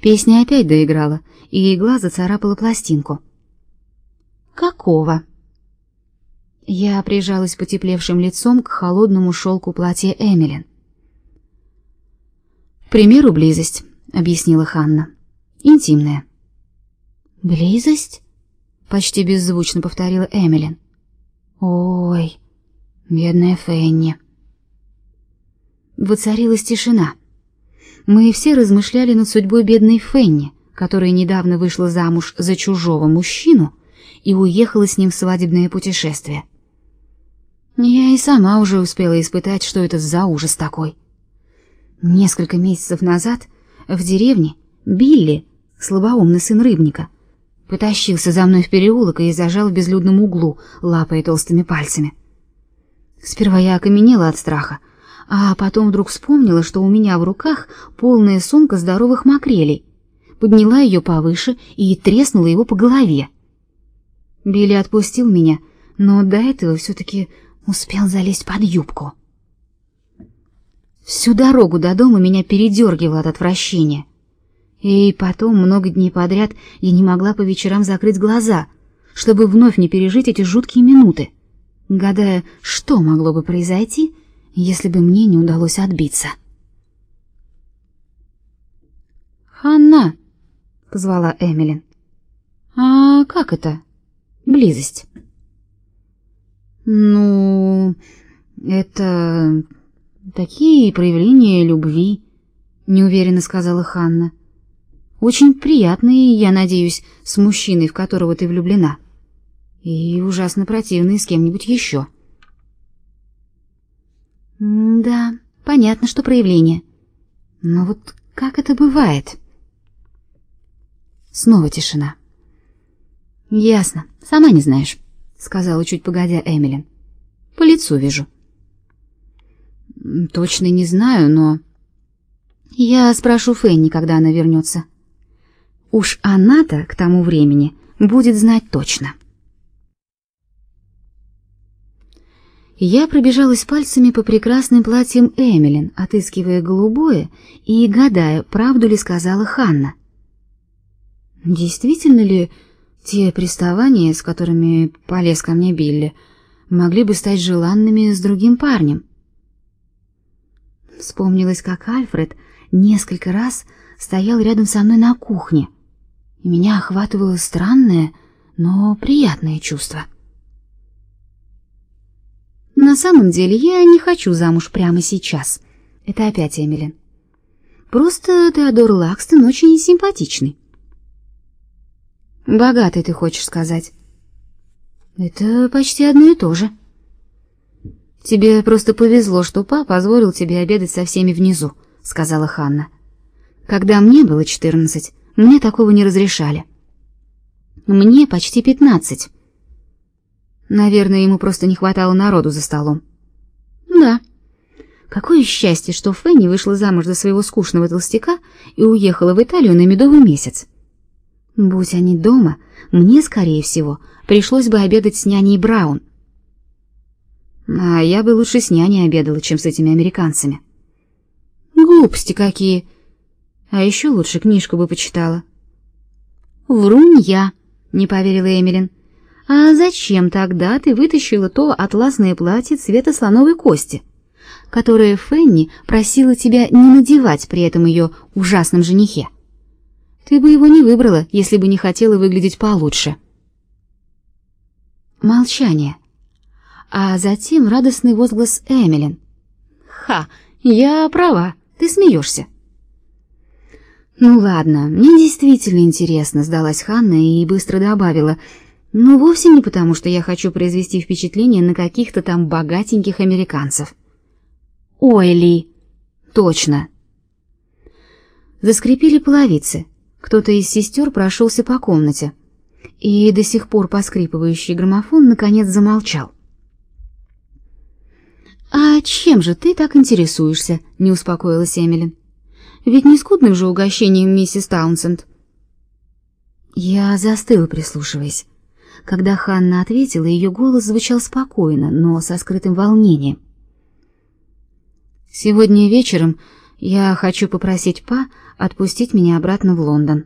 Песня опять доиграла, и игла зацарапала пластинку. «Какого?» Я прижалась потеплевшим лицом к холодному шелку платья Эмилин. «К примеру, близость», — объяснила Ханна. «Интимная». «Близость?» — почти беззвучно повторила Эмилин. «Ой, бедная Фенни». Воцарилась тишина. Мы все размышляли над судьбой бедной Фенни, которая недавно вышла замуж за чужого мужчину и уехала с ним в свадебное путешествие. Я и сама уже успела испытать, что это за ужас такой. Несколько месяцев назад в деревне Билли, слабоумный сын рыбника, потащился за мной в переулок и зажал в безлюдном углу, лапая толстыми пальцами. Сперва я окаменела от страха, а потом вдруг вспомнила, что у меня в руках полная сумка здоровых макрелей. Подняла ее повыше и треснула его по голове. Билли отпустил меня, но до этого все-таки успел залезть под юбку. Всю дорогу до дома меня передергивало от отвращения. И потом много дней подряд я не могла по вечерам закрыть глаза, чтобы вновь не пережить эти жуткие минуты, гадая, что могло бы произойти, если бы мне не удалось отбиться. «Ханна!» — позвала Эмилин. «А как это? Близость?» Ну, это такие проявления любви, неуверенно сказала Ханна. Очень приятные, я надеюсь, с мужчиной, в которого ты влюблена. И ужасно противные с кем-нибудь еще. Да, понятно, что проявление. Но вот как это бывает? Снова тишина. Ясно, сама не знаешь сказала чуть погодя Эмилин. По лицу вижу. Точно не знаю, но я спрошу Фенни, когда она вернется. Уж она-то к тому времени будет знать точно. Я пробежалась пальцами по прекрасным платьям Эмилин, отыскивая голубое и гадая, правду ли сказала Ханна. Действительно ли те приставания, с которыми полез ко мне Билли, могли бы стать желанными с другим парнем. Вспомнилось, как Альфред несколько раз стоял рядом со мной на кухне, и меня охватывало странное, но приятное чувство. На самом деле я не хочу замуж прямо сейчас. Это опять Эмилин. Просто Теодор Лакстон очень симпатичный. Богатый, ты хочешь сказать? Это почти одно и то же. Тебе просто повезло, что папа позволил тебе обедать со всеми внизу, сказала Ханна. Когда мне было четырнадцать, мне такого не разрешали. Мне почти пятнадцать. Наверное, ему просто не хватало народу за столом. Да. Какое счастье, что Фенни вышла замуж за своего скучного толстяка и уехала в Италию на медовый месяц. Будь они дома, мне, скорее всего, пришлось бы обедать с няней Браун. А я бы лучше с няней обедала, чем с этими американцами. Глупости какие. А еще лучше книжку бы почитала. Врунья, не поверила Эмилин. А зачем тогда ты вытащила то атласное платье цвета слоновой кости, которое Фенни просила тебя не надевать при этом ее ужасном женихе? Ты бы его не выбрала, если бы не хотела выглядеть получше. Молчание. А затем радостный возглас Эмилин. Ха, я права, ты смеешься. Ну ладно, мне действительно интересно, сдалась Ханна и быстро добавила: "Ну вовсе не потому, что я хочу произвести впечатление на каких-то там богатеньких американцев". Ой, Ли. Точно. Заскрипели половицы. Кто-то из сестер прошелся по комнате, и до сих пор поскрипывающий граммофон наконец замолчал. А чем же ты так интересуешься? не успокоилась Эмилин. Ведь не скудным же угощением миссис Таунсенд. Я застыла, прислушиваясь. Когда Ханна ответила, ее голос звучал спокойно, но со скрытым волнением. Сегодня вечером Я хочу попросить Па отпустить меня обратно в Лондон.